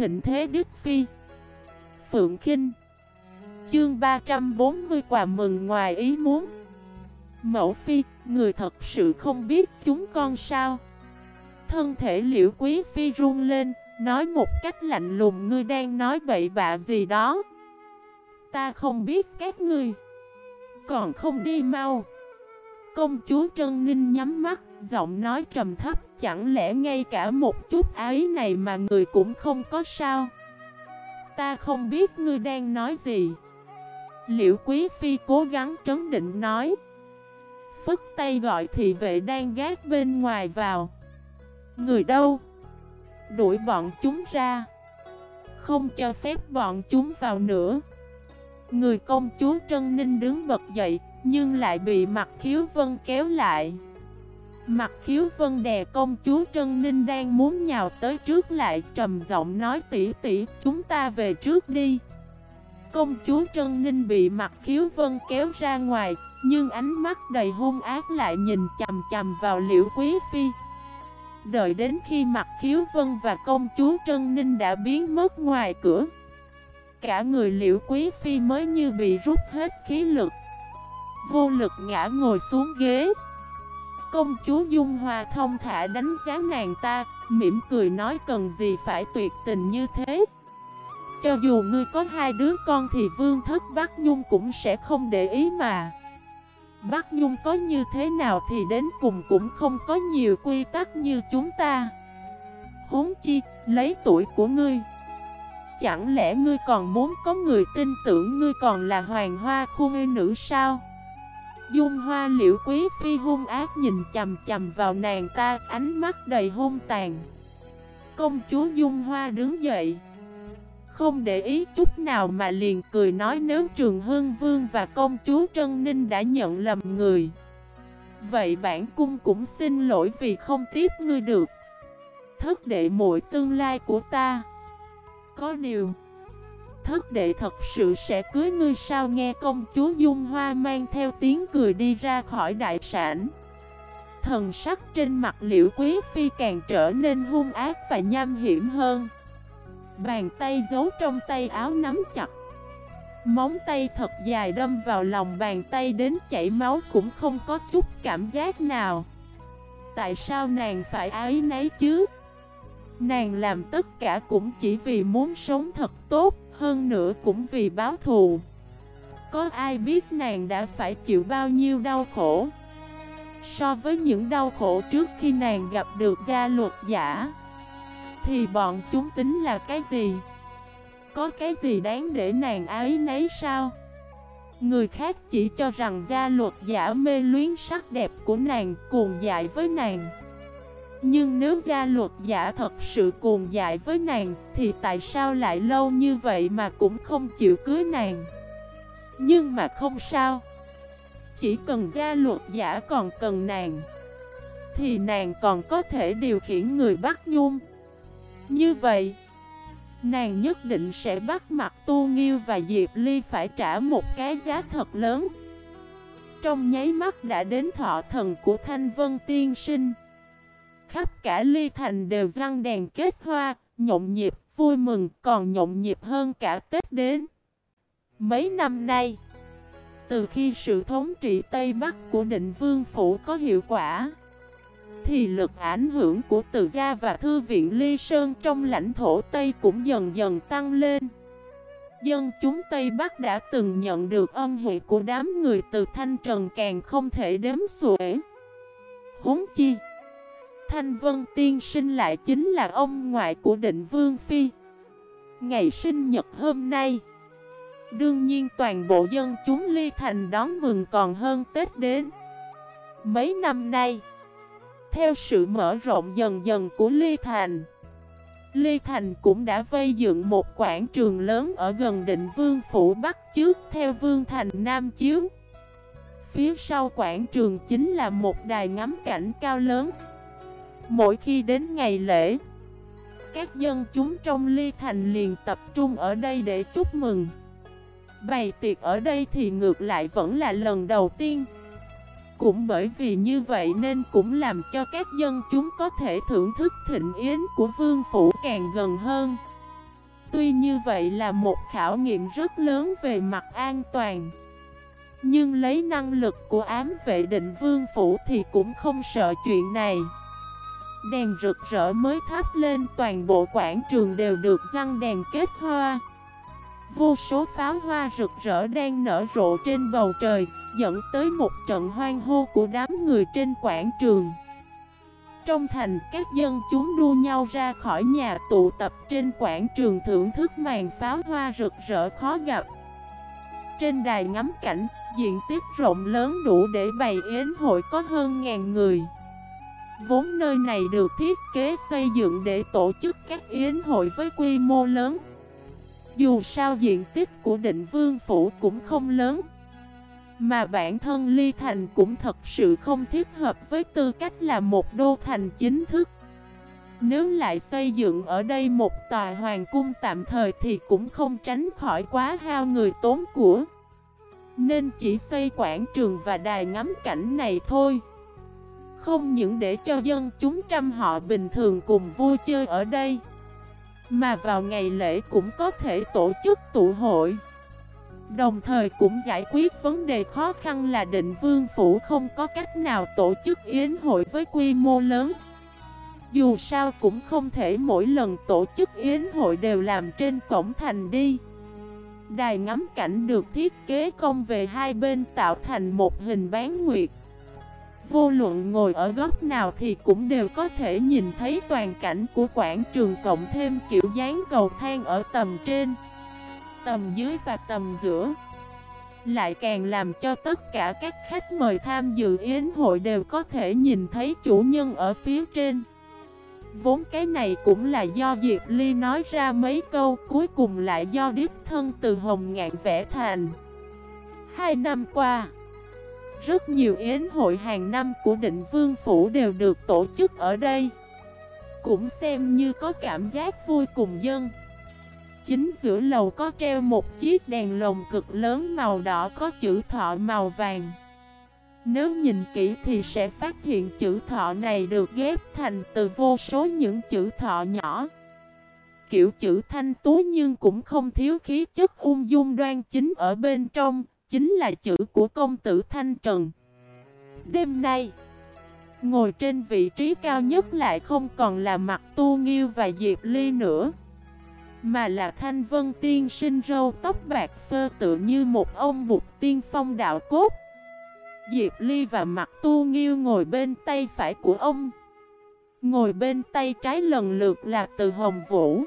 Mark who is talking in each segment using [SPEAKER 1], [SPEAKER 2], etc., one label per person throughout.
[SPEAKER 1] thịnh thế Đức Phi. Phượng Kinh. Chương 340 quà mừng ngoài ý muốn. Mẫu Phi, người thật sự không biết chúng con sao? Thân thể liễu quý Phi run lên Nói một cách lạnh lùng ngươi đang nói bậy bạ gì đó? Ta không biết các ngươi. Còn không đi mau. Công chúa Trân Ninh nhắm mắt, Giọng nói trầm thấp, Chẳng lẽ ngay cả một chút ái này mà người cũng không có sao? Ta không biết ngươi đang nói gì. Liệu Quý Phi cố gắng trấn định nói. Phất tay gọi thị vệ đang gác bên ngoài vào. Người đâu? Đuổi bọn chúng ra. Không cho phép bọn chúng vào nữa. Người công chúa Trân Ninh đứng bật dậy nhưng lại bị mặt khiếu vân kéo lại. Mặt khiếu vân đè công chúa Trân Ninh đang muốn nhào tới trước lại, trầm giọng nói tỉ tỉ chúng ta về trước đi. Công chúa Trân Ninh bị mặt khiếu vân kéo ra ngoài, Nhưng ánh mắt đầy hung ác lại nhìn chầm chầm vào liễu quý phi. Đợi đến khi mặt khiếu vân và công chúa Trân Ninh đã biến mất ngoài cửa, Cả người liễu quý phi mới như bị rút hết khí lực. Vô lực ngã ngồi xuống ghế. Công chúa Dung Hoa thông thả đánh giá nàng ta Mỉm cười nói cần gì phải tuyệt tình như thế. Cho dù ngươi có hai đứa con thì vương thất Bắc Nhung cũng sẽ không để ý mà. Bắc Nhung có như thế nào thì đến cùng cũng không có nhiều quy tắc như chúng ta. Huống chi, lấy tuổi của ngươi. Chẳng lẽ ngươi còn muốn có người tin tưởng ngươi còn là hoàng hoa khu ngây nữ sao? Dung hoa liễu quý phi hung ác nhìn chầm chầm vào nàng ta, Ánh mắt đầy hung tàn. Công chúa Dung hoa đứng dậy. Không để ý chút nào mà liền cười nói nếu Trường Hương Vương và công chúa Trân Ninh đã nhận lầm người, Vậy bản cung cũng xin lỗi vì không tiếp ngươi được. Thất đệ muội tương lai của ta. Có điều Thất đệ thật sự sẽ cưới ngươi sao? Nghe công chúa Dung Hoa mang theo tiếng cười đi ra khỏi đại sản Thần sắc trên mặt liễu quý phi càng trở nên hung ác và nham hiểm hơn. Bàn tay giấu trong tay áo nắm chặt. Móng tay thật dài đâm vào lòng bàn tay đến chảy máu cũng không có chút cảm giác nào. Tại sao nàng phải ái nấy chứ? Nàng làm tất cả cũng chỉ vì muốn sống thật tốt hơn nữa cũng vì báo thù Có ai biết nàng đã phải chịu bao nhiêu đau khổ So với những đau khổ trước khi nàng gặp được gia luật giả, Thì bọn chúng tính là cái gì? Có cái gì đáng để nàng ấy nấy sao? Người khác chỉ cho rằng gia luật giả mê luyến sắc đẹp của nàng cuồng dại với nàng nhưng nếu gia luật giả thật sự cuồng dại với nàng, Thì tại sao lại lâu như vậy mà cũng không chịu cưới nàng? Nhưng mà không sao. Chỉ cần gia luật giả còn cần nàng, Thì nàng còn có thể điều khiển người bắt nhung. Như vậy, Nàng nhất định sẽ bắt mặt Tu Nghiêu và Diệp Ly phải trả một cái giá thật lớn. Trong nháy mắt đã đến thọ thần của Thanh Vân Tiên Sinh. Khắp cả ly thành đều răng đèn kết hoa, nhộn nhịp, vui mừng, còn nhộn nhịp hơn cả Tết đến. Mấy năm nay, từ khi sự thống trị Tây Bắc của định vương phủ có hiệu quả, thì lực ảnh hưởng của từ gia và thư viện Ly Sơn trong lãnh thổ Tây cũng dần dần tăng lên. Dân chúng Tây Bắc đã từng nhận được ân huệ của đám người từ Thanh Trần càng không thể đếm xuể. Huống chi Thanh Vân Tiên sinh lại chính là ông ngoại của định Vương Phi. Ngày sinh nhật hôm nay, Đương nhiên toàn bộ dân chúng ly thành đón mừng còn hơn Tết đến. Mấy năm nay, Theo sự mở rộng dần dần của ly thành Ly Thành cũng đã vây dựng một quảng trường lớn ở gần định Vương Phủ Bắc trước theo Vương Thành Nam Chiếu. Phía sau quảng trường chính là một đài ngắm cảnh cao lớn. Mỗi khi đến ngày lễ, Các dân chúng trong ly thành liền tập trung ở đây để chúc mừng. Bày tiệc ở đây thì ngược lại vẫn là lần đầu tiên. Cũng bởi vì như vậy nên cũng làm cho các dân chúng có thể thưởng thức thịnh yến của vương phủ càng gần hơn. Tuy như vậy là một khảo nghiệm rất lớn về mặt an toàn. Nhưng lấy năng lực của ám vệ định vương phủ thì cũng không sợ chuyện này. Đèn rực rỡ mới thắp lên toàn bộ quảng trường đều được răng đèn kết hoa. Vô số pháo hoa rực rỡ đang nở rộ trên bầu trời Dẫn tới một trận hoang hô của đám người trên quảng trường. Trong thành các dân chúng đua nhau ra khỏi nhà tụ tập trên quảng trường thưởng thức màn pháo hoa rực rỡ khó gặp. Trên đài ngắm cảnh, diện tích rộng lớn đủ để bày yến hội có hơn ngàn người. Vốn nơi này được thiết kế xây dựng để tổ chức các yến hội với quy mô lớn. Dù sao diện tích của định vương phủ cũng không lớn, Mà bản thân Ly Thành cũng thật sự không thiết hợp với tư cách là một đô thành chính thức. Nếu lại xây dựng ở đây một tòa hoàng cung tạm thời thì cũng không tránh khỏi quá hao người tốn của. Nên chỉ xây quảng trường và đài ngắm cảnh này thôi không những để cho dân chúng trăm họ bình thường cùng vui chơi ở đây, Mà vào ngày lễ cũng có thể tổ chức tụ hội. Đồng thời cũng giải quyết vấn đề khó khăn là định vương phủ không có cách nào tổ chức yến hội với quy mô lớn. Dù sao cũng không thể mỗi lần tổ chức yến hội đều làm trên cổng thành đi. Đài ngắm cảnh được thiết kế công về hai bên tạo thành một hình bán nguyệt. Vô luận ngồi ở góc nào thì cũng đều có thể nhìn thấy toàn cảnh của quảng trường cộng thêm kiểu dáng cầu thang ở tầm trên, tầm dưới và tầm giữa. Lại càng làm cho tất cả các khách mời tham dự yến hội đều có thể nhìn thấy chủ nhân ở phía trên. Vốn cái này cũng là do Diệp Ly nói ra mấy câu cuối cùng lại do đích thân từ Hồng Ngạn vẽ thành. Hai năm qua rất nhiều yến hội hàng năm của định vương phủ đều được tổ chức ở đây. Cũng xem như có cảm giác vui cùng dân. Chính giữa lầu có treo một chiếc đèn lồng cực lớn màu đỏ có chữ thọ màu vàng. Nếu nhìn kỹ thì sẽ phát hiện chữ thọ này được ghép thành từ vô số những chữ thọ nhỏ. Kiểu chữ thanh tú nhưng cũng không thiếu khí chất ung dung đoan chính ở bên trong chính là chữ của công tử Thanh Trần. Đêm nay, ngồi trên vị trí cao nhất lại không còn là mặt tu nghiêu và Diệp Ly nữa. Mà là thanh vân tiên sinh râu tóc bạc phơ tự như một ông bụt tiên phong đạo cốt. Diệp Ly và mặt tu nghiêu ngồi bên tay phải của ông. Ngồi bên tay trái lần lượt là từ Hồng Vũ.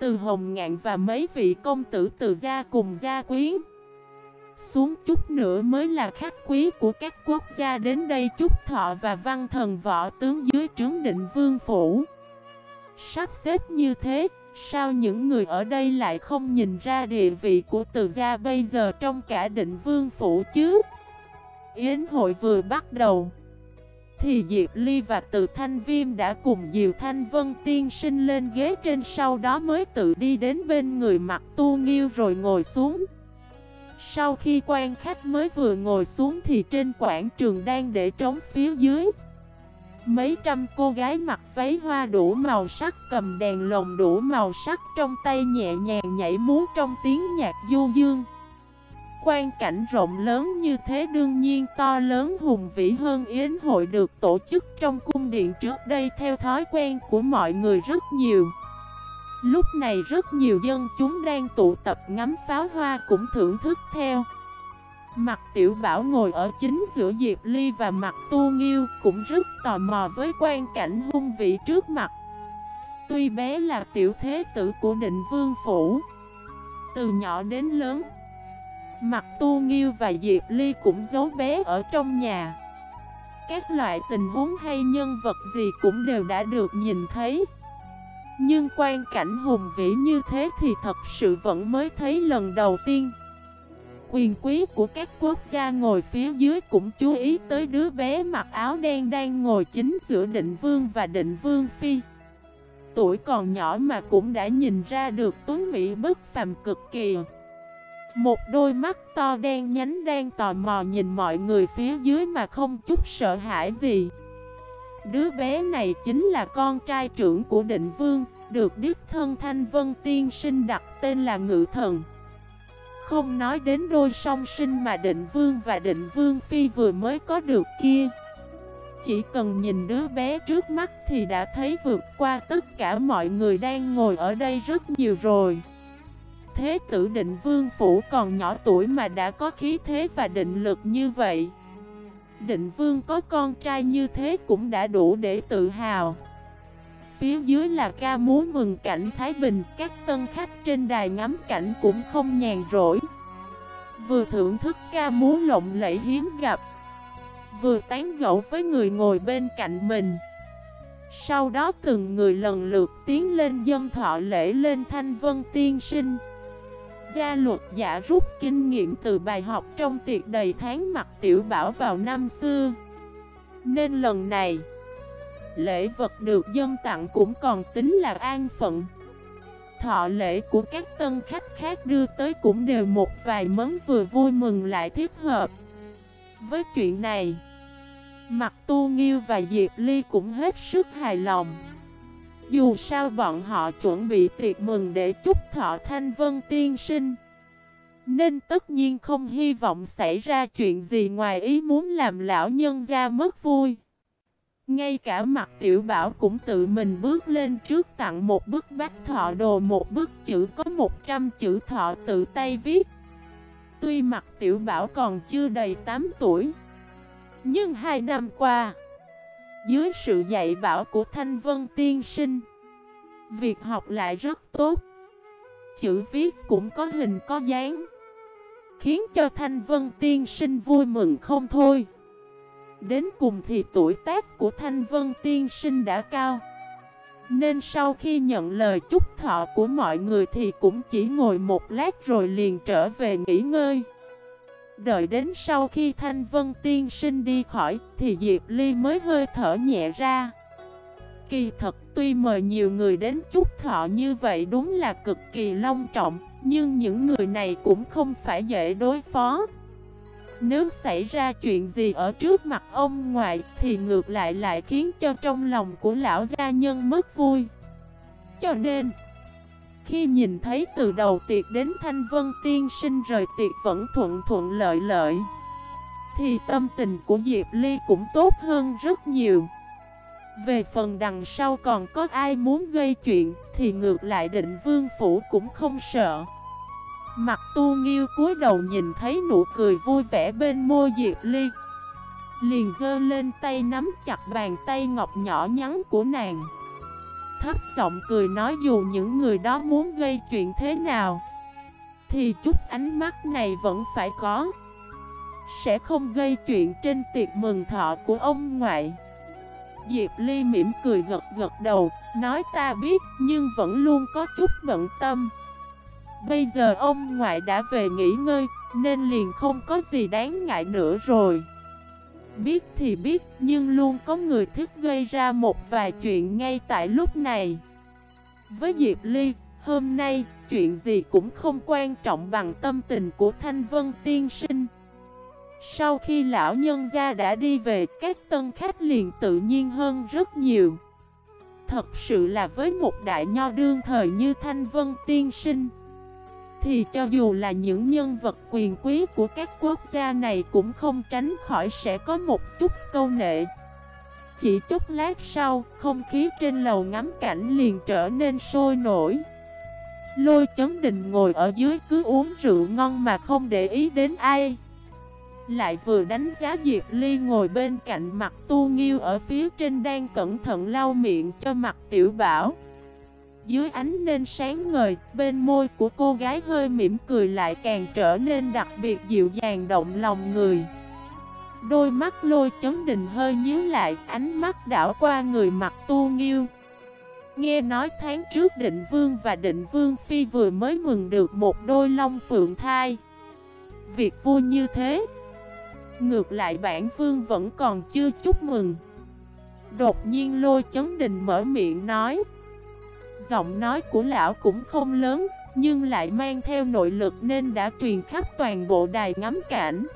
[SPEAKER 1] Từ Hồng Ngạn và mấy vị công tử từ gia cùng gia quyến. Xuống chút nữa mới là khách quý của các quốc gia đến đây chúc thọ và văn thần võ tướng dưới trướng định vương phủ. Sắp xếp như thế, sao những người ở đây lại không nhìn ra địa vị của từ gia bây giờ trong cả định vương phủ chứ? Yến hội vừa bắt đầu thì Diệp Ly và Từ Thanh Viêm đã cùng Diệu Thanh Vân tiên sinh lên ghế trên sau đó mới tự đi đến bên người mặt tu nghiêu rồi ngồi xuống. Sau khi quan khách mới vừa ngồi xuống thì trên quảng trường đang để trống phía dưới. Mấy trăm cô gái mặc váy hoa đủ màu sắc, cầm đèn lồng đủ màu sắc, trong tay nhẹ nhàng nhảy múa trong tiếng nhạc du dương. Quan cảnh rộng lớn như thế đương nhiên to lớn hùng vĩ hơn yến hội được tổ chức trong cung điện trước đây, theo thói quen của mọi người rất nhiều. Lúc này rất nhiều dân chúng đang tụ tập ngắm pháo hoa cũng thưởng thức theo. Mặt tiểu bảo ngồi ở chính giữa Diệp Ly và mặt tu nghiêu cũng rất tò mò với quan cảnh hung vị trước mặt. Tuy bé là tiểu thế tử của định vương phủ, Từ nhỏ đến lớn, Mặt tu nghiêu và Diệp Ly cũng giấu bé ở trong nhà. Các loại tình huống hay nhân vật gì cũng đều đã được nhìn thấy nhưng quan cảnh hùng vĩ như thế thì thật sự vẫn mới thấy lần đầu tiên. Quyền quý của các quốc gia ngồi phía dưới cũng chú ý tới đứa bé mặc áo đen đang ngồi chính giữa định vương và định vương phi. Tuổi còn nhỏ mà cũng đã nhìn ra được tuấn mỹ bất phàm cực kỳ. Một đôi mắt to đen nhánh đang tò mò nhìn mọi người phía dưới mà không chút sợ hãi gì. Đứa bé này chính là con trai trưởng của định vương, được đích thân Thanh Vân Tiên Sinh đặt tên là Ngự Thần. Không nói đến đôi song sinh mà định vương và định vương phi vừa mới có được kia. Chỉ cần nhìn đứa bé trước mắt thì đã thấy vượt qua tất cả mọi người đang ngồi ở đây rất nhiều rồi. Thế tử định vương phủ còn nhỏ tuổi mà đã có khí thế và định lực như vậy. Định vương có con trai như thế cũng đã đủ để tự hào. Phía dưới là ca múa mừng cảnh Thái Bình, Các tân khách trên đài ngắm cảnh cũng không nhàn rỗi. Vừa thưởng thức ca múa lộng lẫy hiếm gặp, Vừa tán gẫu với người ngồi bên cạnh mình. Sau đó từng người lần lượt tiến lên dân thọ lễ lên thanh vân tiên sinh. Gia luật giả rút kinh nghiệm từ bài học trong tiệc đầy tháng mặt tiểu bảo vào năm xưa. Nên lần này, Lễ vật được dân tặng cũng còn tính là an phận. Thọ lễ của các tân khách khác đưa tới cũng đều một vài món vừa vui mừng lại thiết hợp. Với chuyện này Mặt Tu Nghiêu và Diệp Ly cũng hết sức hài lòng. Dù sao bọn họ chuẩn bị tiệc mừng để chúc thọ Thanh Vân tiên sinh Nên tất nhiên không hy vọng xảy ra chuyện gì ngoài ý muốn làm lão nhân gia mất vui ngay cả mặt tiểu bảo cũng tự mình bước lên trước tặng một bức bách thọ đồ một bức chữ có 100 chữ thọ tự tay viết. Tuy mặt tiểu bảo còn chưa đầy 8 tuổi, nhưng hai năm qua, dưới sự dạy bảo của Thanh Vân Tiên Sinh, việc học lại rất tốt. Chữ viết cũng có hình có dáng, khiến cho Thanh Vân Tiên Sinh vui mừng không thôi. Đến cùng thì tuổi tác của Thanh Vân Tiên Sinh đã cao Nên sau khi nhận lời chúc thọ của mọi người thì cũng chỉ ngồi một lát rồi liền trở về nghỉ ngơi Đợi đến sau khi Thanh Vân Tiên Sinh đi khỏi thì Diệp Ly mới hơi thở nhẹ ra Kỳ thật tuy mời nhiều người đến chúc thọ như vậy đúng là cực kỳ long trọng Nhưng những người này cũng không phải dễ đối phó nếu xảy ra chuyện gì ở trước mặt ông ngoại thì ngược lại lại khiến cho trong lòng của lão gia nhân mất vui. Cho nên, khi nhìn thấy từ đầu tiệc đến Thanh Vân Tiên sinh rời tiệc vẫn thuận thuận lợi lợi, thì tâm tình của Diệp Ly cũng tốt hơn rất nhiều. Về phần đằng sau còn có ai muốn gây chuyện thì ngược lại định vương phủ cũng không sợ. Mặt tu nghiêu cúi đầu nhìn thấy nụ cười vui vẻ bên môi Diệp Ly Liền dơ lên tay nắm chặt bàn tay ngọc nhỏ nhắn của nàng Thấp giọng cười nói dù những người đó muốn gây chuyện thế nào, Thì chút ánh mắt này vẫn phải có. Sẽ không gây chuyện trên tiệc mừng thọ của ông ngoại. Diệp Ly mỉm cười gật gật đầu, Nói ta biết nhưng vẫn luôn có chút bận tâm. Bây giờ ông ngoại đã về nghỉ ngơi, Nên liền không có gì đáng ngại nữa rồi. Biết thì biết, Nhưng luôn có người thích gây ra một vài chuyện ngay tại lúc này. Với Diệp Ly, Hôm nay, chuyện gì cũng không quan trọng bằng tâm tình của Thanh Vân Tiên Sinh. Sau khi lão nhân gia đã đi về, Các tân khách liền tự nhiên hơn rất nhiều. Thật sự là với một đại nho đương thời như Thanh Vân Tiên Sinh thì cho dù là những nhân vật quyền quý của các quốc gia này cũng không tránh khỏi sẽ có một chút câu nệ. Chỉ chút lát sau, không khí trên lầu ngắm cảnh liền trở nên sôi nổi. Lôi chấn đình ngồi ở dưới cứ uống rượu ngon mà không để ý đến ai. Lại vừa đánh giá Diệp Ly ngồi bên cạnh mặt tu nghiêu ở phía trên đang cẩn thận lau miệng cho mặt tiểu bảo. Dưới ánh nên sáng ngời, bên môi của cô gái hơi mỉm cười lại càng trở nên đặc biệt dịu dàng động lòng người. Đôi mắt lôi chấn đình hơi nhíu lại, ánh mắt đảo qua người mặt tu nghiêu. Nghe nói tháng trước định vương và định vương phi vừa mới mừng được một đôi long phượng thai. Việc vui như thế. Ngược lại bản vương vẫn còn chưa chúc mừng. Đột nhiên lôi chấn đình mở miệng nói. Giọng nói của lão cũng không lớn, nhưng lại mang theo nội lực nên đã truyền khắp toàn bộ đài ngắm cảnh.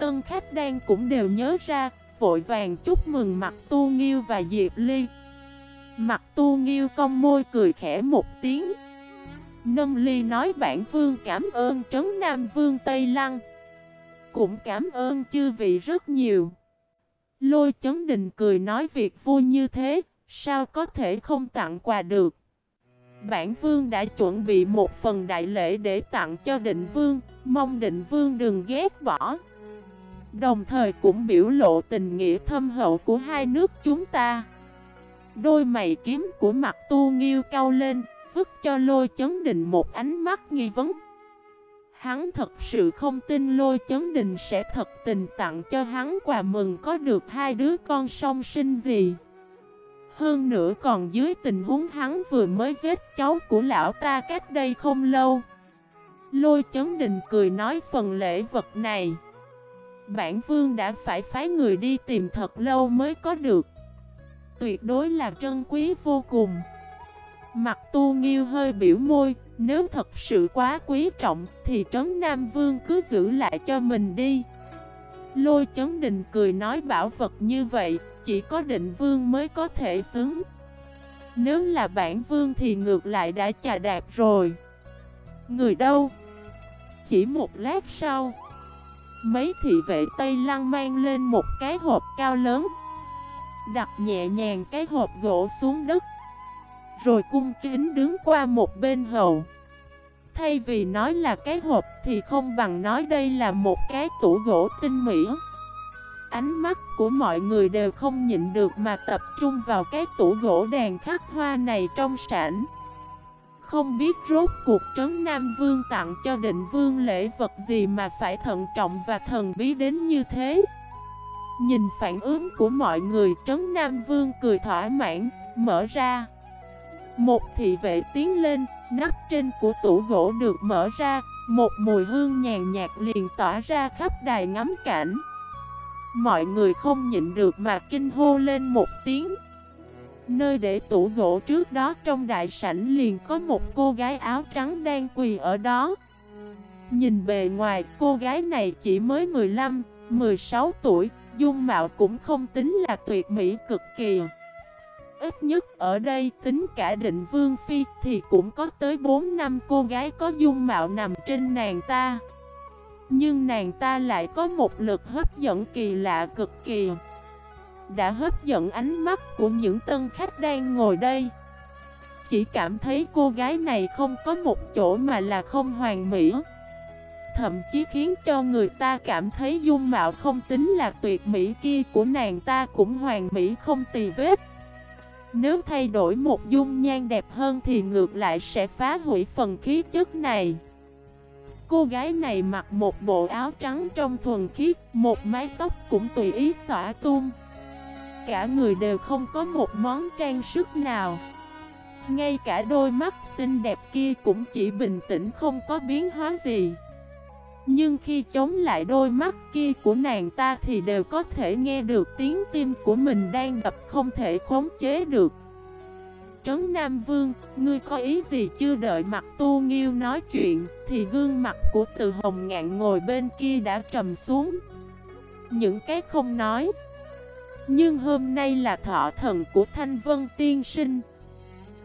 [SPEAKER 1] Tân khách đang cũng đều nhớ ra, vội vàng chúc mừng mặt Tu Nghiêu và Diệp Ly. Mặt tu nghiêu cong môi cười khẽ một tiếng Nâng ly nói bản vương cảm ơn trấn Nam Vương Tây Lăng Cũng cảm ơn chư vị rất nhiều Lôi chấn đình cười nói việc vui như thế Sao có thể không tặng quà được? Bản vương đã chuẩn bị một phần đại lễ để tặng cho định vương. Mong định vương đừng ghét bỏ. Đồng thời cũng biểu lộ tình nghĩa thâm hậu của hai nước chúng ta. Đôi mày kiếm của mặt tu nghiêu cao lên, Vứt cho lôi chấn đình một ánh mắt nghi vấn. Hắn thật sự không tin lôi chấn đình sẽ thật tình tặng cho hắn quà mừng có được hai đứa con song sinh gì. Hơn nữa còn dưới tình huống hắn vừa mới giết cháu của lão ta cách đây không lâu. Lôi chấn đình cười nói phần lễ vật này. Bản vương đã phải phái người đi tìm thật lâu mới có được. Tuyệt đối là trân quý vô cùng. Mặt tu nghiêu hơi biểu môi, Nếu thật sự quá quý trọng Thì trấn Nam Vương cứ giữ lại cho mình đi. Lôi chấn đình cười nói bảo vật như vậy. Chỉ có định vương mới có thể xứng. Nếu là bản vương thì ngược lại đã chà đạp rồi. Người đâu? Chỉ một lát sau, Mấy thị vệ Tây Lăng mang lên một cái hộp cao lớn, Đặt nhẹ nhàng cái hộp gỗ xuống đất, Rồi cung kính đứng qua một bên hầu. Thay vì nói là cái hộp thì không bằng nói đây là một cái tủ gỗ tinh mỹ. Ánh mắt của mọi người đều không nhịn được mà tập trung vào cái tủ gỗ đàn khắc hoa này trong sản không biết rốt cuộc trấn Nam Vương tặng cho định vương lễ vật gì mà phải thận trọng và thần bí đến như thế? Nhìn phản ứng của mọi người trấn Nam Vương cười thỏa mãn, mở ra. Một thị vệ tiến lên, nắp trên của tủ gỗ được mở ra Một mùi hương nhàn nhạt liền tỏa ra khắp đài ngắm cảnh. Mọi người không nhịn được mà kinh hô lên một tiếng. Nơi để tủ gỗ trước đó trong đại sảnh liền có một cô gái áo trắng đang quỳ ở đó. Nhìn bề ngoài cô gái này chỉ mới 15, 16 tuổi Dung mạo cũng không tính là tuyệt mỹ cực kỳ. Ít nhất ở đây tính cả định vương phi thì cũng có tới 4 năm cô gái có dung mạo nằm trên nàng ta. Nhưng nàng ta lại có một lực hấp dẫn kỳ lạ cực kỳ. Đã hấp dẫn ánh mắt của những tân khách đang ngồi đây. Chỉ cảm thấy cô gái này không có một chỗ mà là không hoàn mỹ. Thậm chí khiến cho người ta cảm thấy dung mạo không tính là tuyệt mỹ kia của nàng ta cũng hoàn mỹ không tì vết. Nếu thay đổi một dung nhan đẹp hơn thì ngược lại sẽ phá hủy phần khí chất này. Cô gái này mặc một bộ áo trắng trong thuần khiết, Một mái tóc cũng tùy ý xõa tung. Cả người đều không có một món trang sức nào. Ngay cả đôi mắt xinh đẹp kia cũng chỉ bình tĩnh không có biến hóa gì. Nhưng khi chống lại đôi mắt kia của nàng ta thì đều có thể nghe được tiếng tim của mình đang đập không thể khống chế được. Trấn Nam Vương, ngươi có ý gì chưa đợi mặt tu nghiêu nói chuyện Thì gương mặt của từ hồng ngạn ngồi bên kia đã trầm xuống. Những cái không nói. Nhưng hôm nay là thọ thần của Thanh Vân Tiên Sinh.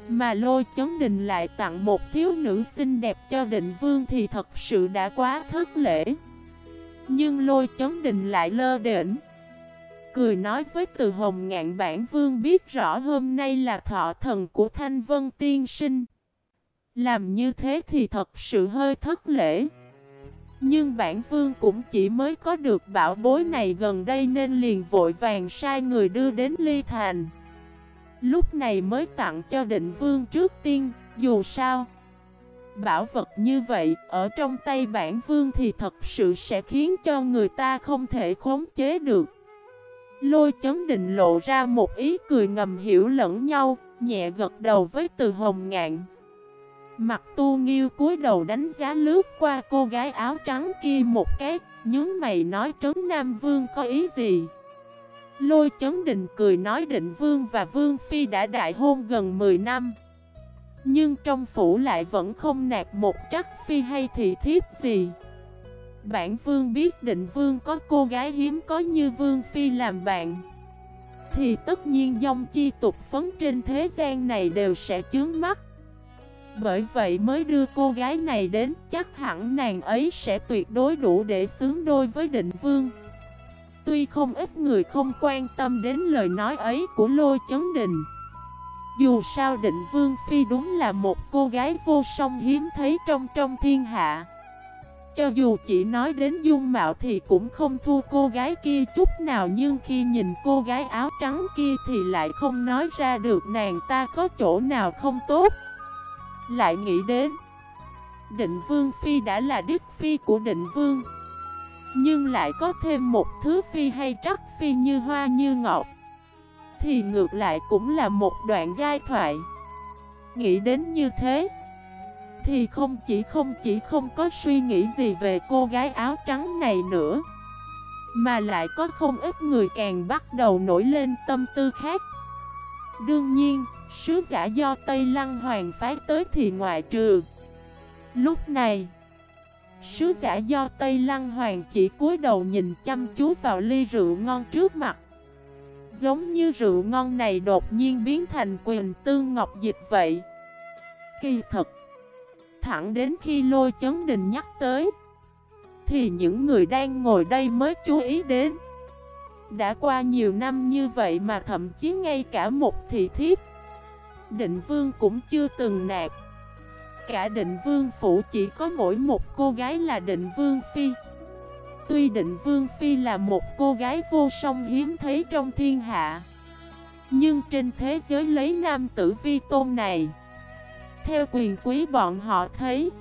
[SPEAKER 1] Mà lôi chấn đình lại tặng một thiếu nữ xinh đẹp cho định vương thì thật sự đã quá thất lễ. Nhưng lôi chấn đình lại lơ đễnh. Cười nói với từ hồng ngạn bản vương biết rõ hôm nay là thọ thần của Thanh Vân Tiên Sinh. Làm như thế thì thật sự hơi thất lễ. Nhưng bản vương cũng chỉ mới có được bảo bối này gần đây nên liền vội vàng sai người đưa đến ly thành. Lúc này mới tặng cho định vương trước tiên, dù sao Bảo vật như vậy, ở trong tay bản vương thì thật sự sẽ khiến cho người ta không thể khống chế được. Lôi chấn định lộ ra một ý cười ngầm hiểu lẫn nhau, nhẹ gật đầu với từ hồng ngạn. Mặt tu nghiêu cúi đầu đánh giá lướt qua cô gái áo trắng kia một cái Nhướng mày nói trấn Nam Vương có ý gì? Lôi chấn định cười nói định Vương và Vương Phi đã đại hôn gần 10 năm. Nhưng trong phủ lại vẫn không nạp một trắc Phi hay thị thiếp gì. Bản Vương biết định Vương có cô gái hiếm có như Vương Phi làm bạn. Thì tất nhiên dòng chi tục phấn trên thế gian này đều sẽ chướng mắt. Bởi vậy mới đưa cô gái này đến, Chắc hẳn nàng ấy sẽ tuyệt đối đủ để xứng đôi với định vương. Tuy không ít người không quan tâm đến lời nói ấy của Lôi Chấn Đình Dù sao định Vương Phi đúng là một cô gái vô song hiếm thấy trong trong thiên hạ. Cho dù chỉ nói đến dung mạo thì cũng không thua cô gái kia chút nào, Nhưng khi nhìn cô gái áo trắng kia thì lại không nói ra được nàng ta có chỗ nào không tốt. Lại nghĩ đến, Định Vương Phi đã là đức Phi của Định Vương, nhưng lại có thêm một thứ phi hay trắc phi như hoa như ngọt Thì ngược lại cũng là một đoạn giai thoại. Nghĩ đến như thế thì không chỉ không chỉ không có suy nghĩ gì về cô gái áo trắng này nữa Mà lại có không ít người càng bắt đầu nổi lên tâm tư khác. Đương nhiên, sứ giả do Tây Lăng Hoàng phái tới thì ngoại trừ. Lúc này Sứ giả do Tây Lăng Hoàng chỉ cúi đầu nhìn chăm chú vào ly rượu ngon trước mặt. Giống như rượu ngon này đột nhiên biến thành quyền tương ngọc dịch vậy. Kỳ thật Thẳng đến khi lôi chấn đình nhắc tới. Thì những người đang ngồi đây mới chú ý đến. Đã qua nhiều năm như vậy mà thậm chí ngay cả một thị thiếp, Định vương cũng chưa từng nạt cả định vương phủ chỉ có mỗi một cô gái là định vương phi. Tuy định vương phi là một cô gái vô song hiếm thấy trong thiên hạ, Nhưng trên thế giới lấy nam tử vi tôn này theo quyền quý bọn họ thấy,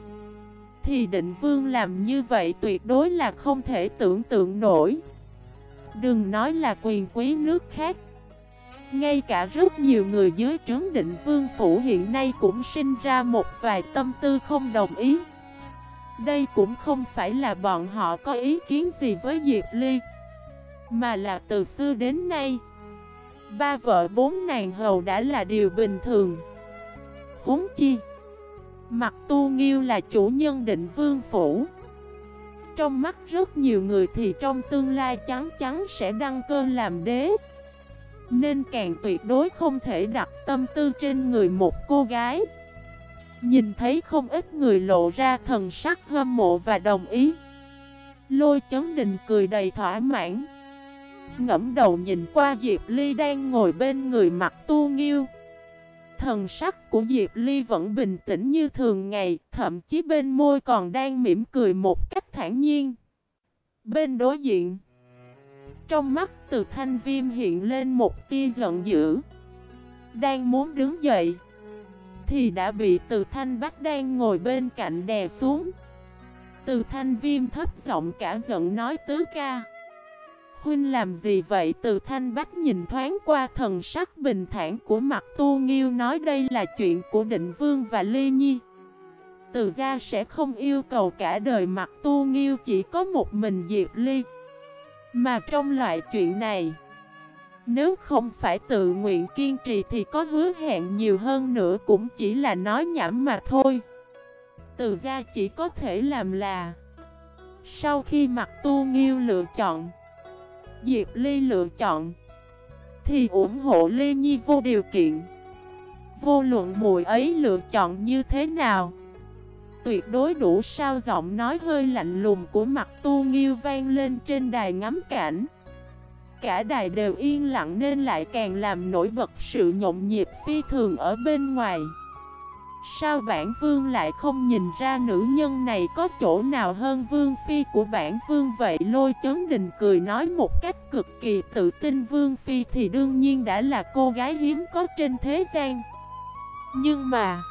[SPEAKER 1] Thì định vương làm như vậy tuyệt đối là không thể tưởng tượng nổi. Đừng nói là quyền quý nước khác, ngay cả rất nhiều người dưới trướng định vương phủ hiện nay cũng sinh ra một vài tâm tư không đồng ý. Đây cũng không phải là bọn họ có ý kiến gì với Diệp Ly, Mà là từ xưa đến nay, Ba vợ bốn nàng hầu đã là điều bình thường. Huống chi Mặt tu nghiêu là chủ nhân định vương phủ. Trong mắt rất nhiều người thì trong tương lai chắn chắn sẽ đăng cơ làm đế. Nên càng tuyệt đối không thể đặt tâm tư trên người một cô gái. Nhìn thấy không ít người lộ ra thần sắc hâm mộ và đồng ý. Lôi chấn đình cười đầy thỏa mãn. Ngẫm đầu nhìn qua Diệp Ly đang ngồi bên người mặt tu nghiêu. Thần sắc của Diệp Ly vẫn bình tĩnh như thường ngày, Thậm chí bên môi còn đang mỉm cười một cách thản nhiên. Bên đối diện, trong mắt từ thanh viêm hiện lên một tia giận dữ. Đang muốn đứng dậy, Thì đã bị từ thanh bách đang ngồi bên cạnh đè xuống. Từ thanh viêm thấp giọng cả giận nói, tứ ca Huynh làm gì vậy? Từ thanh bách nhìn thoáng qua thần sắc bình thản của mặt tu nghiêu nói đây là chuyện của định vương và ly nhi. Từ Gia sẽ không yêu cầu cả đời mặt tu nghiêu, chỉ có một mình Diệp Ly. Mà trong loại chuyện này, Nếu không phải tự nguyện kiên trì thì có hứa hẹn nhiều hơn nữa cũng chỉ là nói nhảm mà thôi. Từ ra chỉ có thể làm là, Sau khi mặt tu nghiêu lựa chọn Diệp Ly lựa chọn, Thì ủng hộ Ly Nhi vô điều kiện. Vô luận mùi ấy lựa chọn như thế nào, tuyệt đối đủ sao giọng nói hơi lạnh lùng của mặt tu nghiêu vang lên trên đài ngắm cảnh. Cả đài đều yên lặng nên lại càng làm nổi bật sự nhộn nhịp phi thường ở bên ngoài. Sao bản vương lại không nhìn ra nữ nhân này có chỗ nào hơn vương phi của bản vương vậy? Lôi chấn đình cười nói một cách cực kỳ tự tin, vương phi thì đương nhiên đã là cô gái hiếm có trên thế gian. Nhưng mà,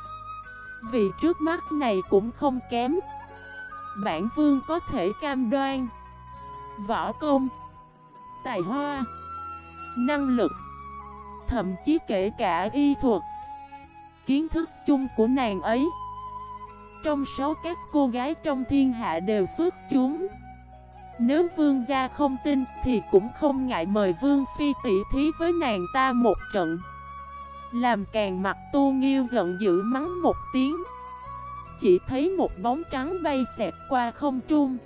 [SPEAKER 1] vì trước mắt này cũng không kém, Bản vương có thể cam đoan, Võ công, Tài hoa, Năng lực, Thậm chí kể cả y thuật Kiến thức chung của nàng ấy. Trong số các cô gái trong thiên hạ đều xuất chúng. Nếu vương gia không tin Thì cũng không ngại mời vương phi tỷ thí với nàng ta một trận. Làm càng mặt tu nghiêu giận dữ mắng một tiếng. Chỉ thấy một bóng trắng bay xẹt qua không trung.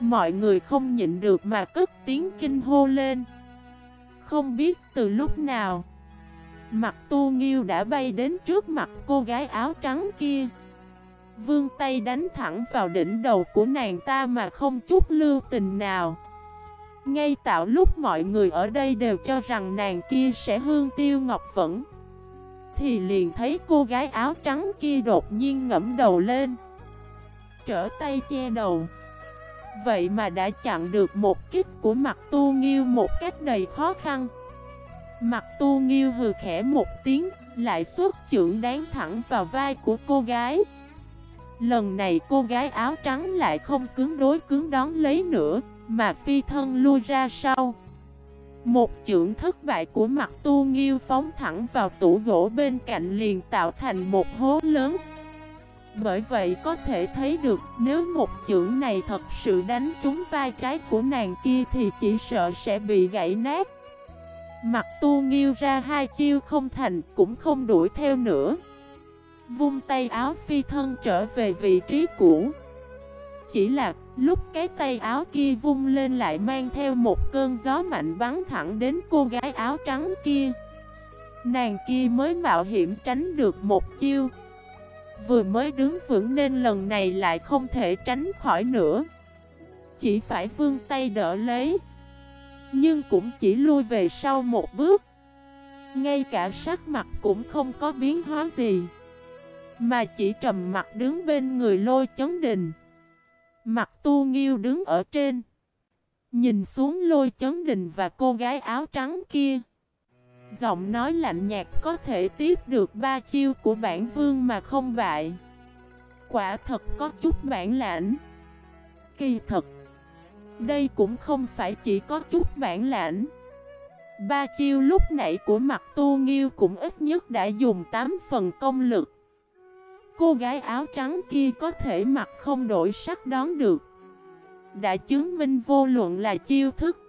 [SPEAKER 1] Mọi người không nhịn được mà cất tiếng kinh hô lên. Không biết từ lúc nào Mặt tu nghiêu đã bay đến trước mặt cô gái áo trắng kia. Vương tay đánh thẳng vào đỉnh đầu của nàng ta mà không chút lưu tình nào. Ngay tạo lúc mọi người ở đây đều cho rằng nàng kia sẽ hương tiêu ngọc vẫn, Thì liền thấy cô gái áo trắng kia đột nhiên ngẫm đầu lên, Trở tay che đầu. Vậy mà đã chặn được một kích của mặt tu nghiêu một cách đầy khó khăn. Mặt tu nghiêu hừ khẽ một tiếng, Lại xuất trưởng đáng thẳng vào vai của cô gái. Lần này cô gái áo trắng lại không cứng đối cứng đón lấy nữa, Mà phi thân lui ra sau. Một trưởng thất bại của mặt tu nghiêu phóng thẳng vào tủ gỗ bên cạnh liền tạo thành một hố lớn. Bởi vậy có thể thấy được, nếu một chưởng này thật sự đánh trúng vai trái của nàng kia thì chỉ sợ sẽ bị gãy nát. Mặt tu nghiêu ra hai chiêu không thành, cũng không đuổi theo nữa. Vung tay áo phi thân trở về vị trí cũ. Chỉ là, lúc cái tay áo kia vung lên lại mang theo một cơn gió mạnh bắn thẳng đến cô gái áo trắng kia. Nàng kia mới mạo hiểm tránh được một chiêu. Vừa mới đứng vững nên lần này lại không thể tránh khỏi nữa. Chỉ phải vương tay đỡ lấy. Nhưng cũng chỉ lui về sau một bước. Ngay cả sắc mặt cũng không có biến hóa gì, mà chỉ trầm mặt đứng bên người lôi chấn đình Mặt tu nghiêu đứng ở trên, Nhìn xuống lôi chấn đình và cô gái áo trắng kia. Giọng nói lạnh nhạt có thể tiếp được ba chiêu của bản vương mà không bại. Quả thật có chút bản lãnh. Kỳ thật đây cũng không phải chỉ có chút bản lãnh. Ba chiêu lúc nãy của mặt tu nghiêu cũng ít nhất đã dùng 8 phần công lực. Cô gái áo trắng kia có thể mặt không đổi sắc đón được. Đã chứng minh vô luận là chiêu thức,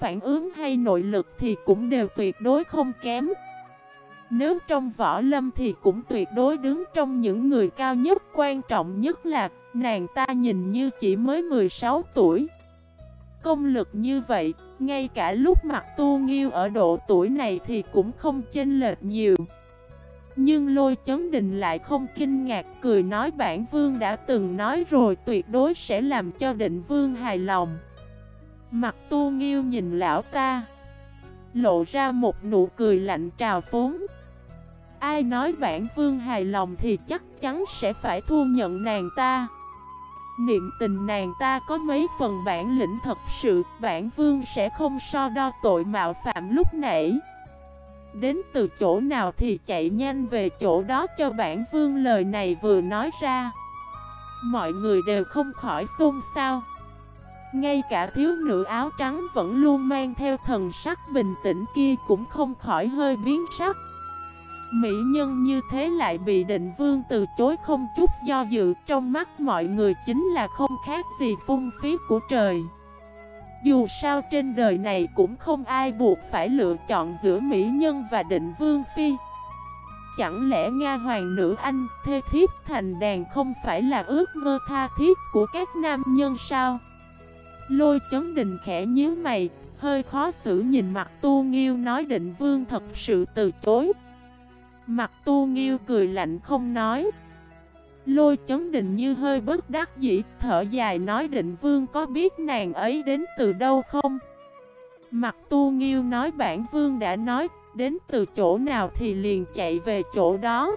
[SPEAKER 1] Phản ứng hay nội lực thì cũng đều tuyệt đối không kém. Nếu trong võ lâm thì cũng tuyệt đối đứng trong những người cao nhất, Quan trọng nhất là nàng ta nhìn như chỉ mới 16 tuổi. Công lực như vậy, ngay cả lúc mặt tu nghiêu ở độ tuổi này thì cũng không chênh lệch nhiều. Nhưng lôi chấn đình lại không kinh ngạc cười nói bản vương đã từng nói rồi tuyệt đối sẽ làm cho định vương hài lòng. Mặt tu nghiêu nhìn lão ta Lộ ra một nụ cười lạnh trào phúng. Ai nói bản vương hài lòng thì chắc chắn sẽ phải thu nhận nàng ta. Niệm tình nàng ta có mấy phần bản lĩnh thật sự, Bản vương sẽ không so đo tội mạo phạm lúc nãy. Đến từ chỗ nào thì chạy nhanh về chỗ đó cho bản vương lời này vừa nói ra. Mọi người đều không khỏi xôn xao. Ngay cả thiếu nữ áo trắng vẫn luôn mang theo thần sắc bình tĩnh kia cũng không khỏi hơi biến sắc. Mỹ nhân như thế lại bị định vương từ chối không chút do dự. Trong mắt mọi người chính là không khác gì phung phí của trời. Dù sao trên đời này cũng không ai buộc phải lựa chọn giữa mỹ nhân và định vương phi. Chẳng lẽ Nga hoàng nữ anh thê thiếp thành đàn không phải là ước mơ tha thiết của các nam nhân sao? Lôi chấn đình khẽ nhíu mày, hơi khó xử nhìn mặt tu nghiêu nói định vương thật sự từ chối. Mặt tu nghiêu cười lạnh không nói Lôi chấn định như hơi bất đắc dĩ, thở dài nói định vương có biết nàng ấy đến từ đâu không? Mặt tu nghiêu nói bản vương đã nói, đến từ chỗ nào thì liền chạy về chỗ đó.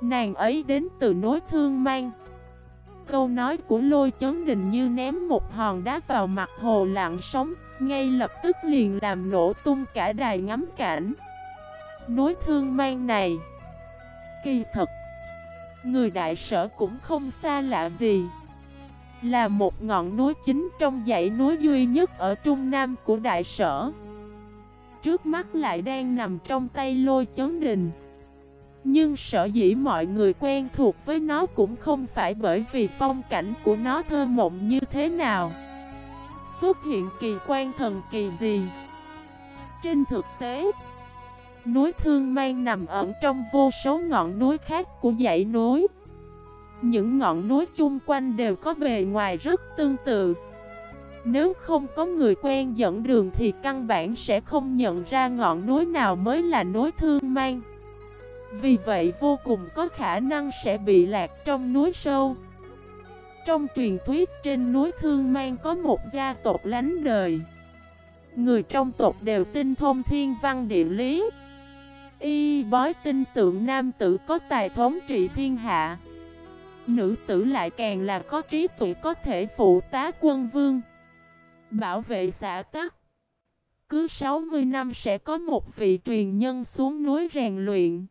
[SPEAKER 1] Nàng ấy đến từ nối thương mang. Câu nói của lôi chấn đình như ném một hòn đá vào mặt hồ lặng sóng, ngay lập tức liền làm nổ tung cả đài ngắm cảnh. Nối thương mang này, kỳ thật Người đại sở cũng không xa lạ gì. Là một ngọn núi chính trong dãy núi duy nhất ở trung nam của đại sở. Trước mắt lại đang nằm trong tay lôi chấn đình. Nhưng sở dĩ mọi người quen thuộc với nó cũng không phải bởi vì phong cảnh của nó thơ mộng như thế nào. Xuất hiện kỳ quan thần kỳ gì? Trên thực tế Núi Thương Mang nằm ẩn trong vô số ngọn núi khác của dãy núi. Những ngọn núi chung quanh đều có bề ngoài rất tương tự. Nếu không có người quen dẫn đường thì căn bản sẽ không nhận ra ngọn núi nào mới là núi thương mang. Vì vậy vô cùng có khả năng sẽ bị lạc trong núi sâu. Trong truyền thuyết trên núi thương mang có một gia tộc lánh đời. Người trong tộc đều tinh thông thiên văn địa lý. Y bói tin tượng nam tử có tài thống trị thiên hạ. Nữ tử lại càng là có trí tuệ có thể phụ tá quân vương. Bảo vệ xã tắc. Cứ 60 năm sẽ có một vị truyền nhân xuống núi rèn luyện.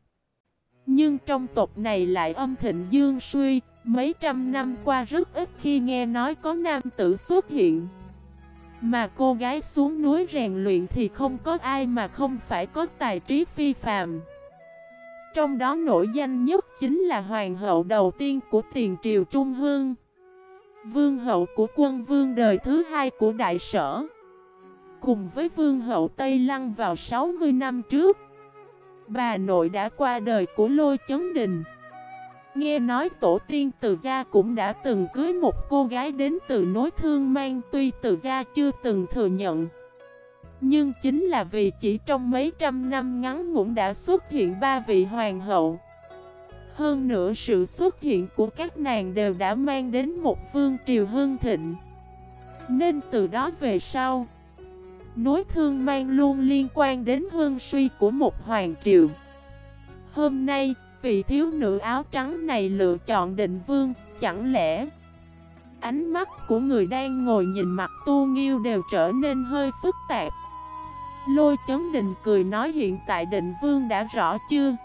[SPEAKER 1] Nhưng trong tộc này lại âm thịnh dương suy, Mấy trăm năm qua rất ít khi nghe nói có nam tử xuất hiện. Mà cô gái xuống núi rèn luyện thì không có ai mà không phải có tài trí phi phàm. Trong đó nổi danh nhất chính là hoàng hậu đầu tiên của tiền triều Trung Hương. Vương hậu của quân vương đời thứ hai của đại sở. Cùng với vương hậu Tây Lăng vào 60 năm trước, Bà nội đã qua đời của Lôi Chấn Đình. Nghe nói tổ tiên từ gia cũng đã từng cưới một cô gái đến từ nối thương mang Tuy từ gia chưa từng thừa nhận. Nhưng chính là vì chỉ trong mấy trăm năm ngắn ngủn đã xuất hiện ba vị hoàng hậu. Hơn nữa sự xuất hiện của các nàng đều đã mang đến một vương triều hương thịnh. Nên từ đó về sau Nối thương mang luôn liên quan đến hương suy của một hoàng triều. Hôm nay, vị thiếu nữ áo trắng này lựa chọn định vương, Chẳng lẽ Ánh mắt của người đang ngồi nhìn mặt tu nghiêu đều trở nên hơi phức tạp? Lôi chấn định cười nói hiện tại định vương đã rõ chưa?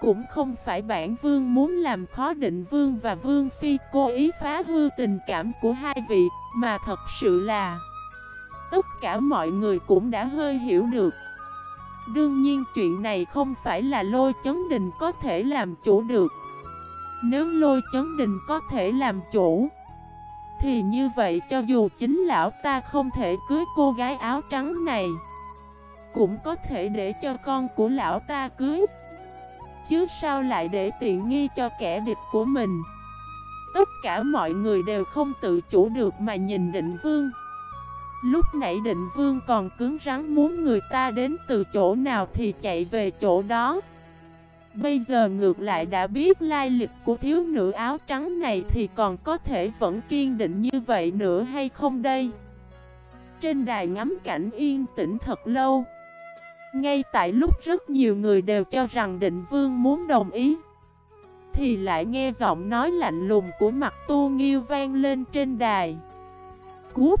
[SPEAKER 1] Cũng không phải bản vương muốn làm khó định vương và vương phi, cố ý phá hư tình cảm của hai vị, Mà thật sự là Tất cả mọi người cũng đã hơi hiểu được. Đương nhiên chuyện này không phải là lôi chấn đình có thể làm chủ được. Nếu lôi chấn đình có thể làm chủ, Thì như vậy cho dù chính lão ta không thể cưới cô gái áo trắng này, Cũng có thể để cho con của lão ta cưới. Chứ sao lại để tiện nghi cho kẻ địch của mình? Tất cả mọi người đều không tự chủ được mà nhìn định vương. Lúc nãy định vương còn cứng rắn muốn người ta đến từ chỗ nào thì chạy về chỗ đó. Bây giờ ngược lại đã biết lai lịch của thiếu nữ áo trắng này thì còn có thể vẫn kiên định như vậy nữa hay không đây? Trên đài ngắm cảnh yên tĩnh thật lâu. Ngay tại lúc rất nhiều người đều cho rằng định vương muốn đồng ý, Thì lại nghe giọng nói lạnh lùng của mặt tu nghiêu vang lên trên đài. Cút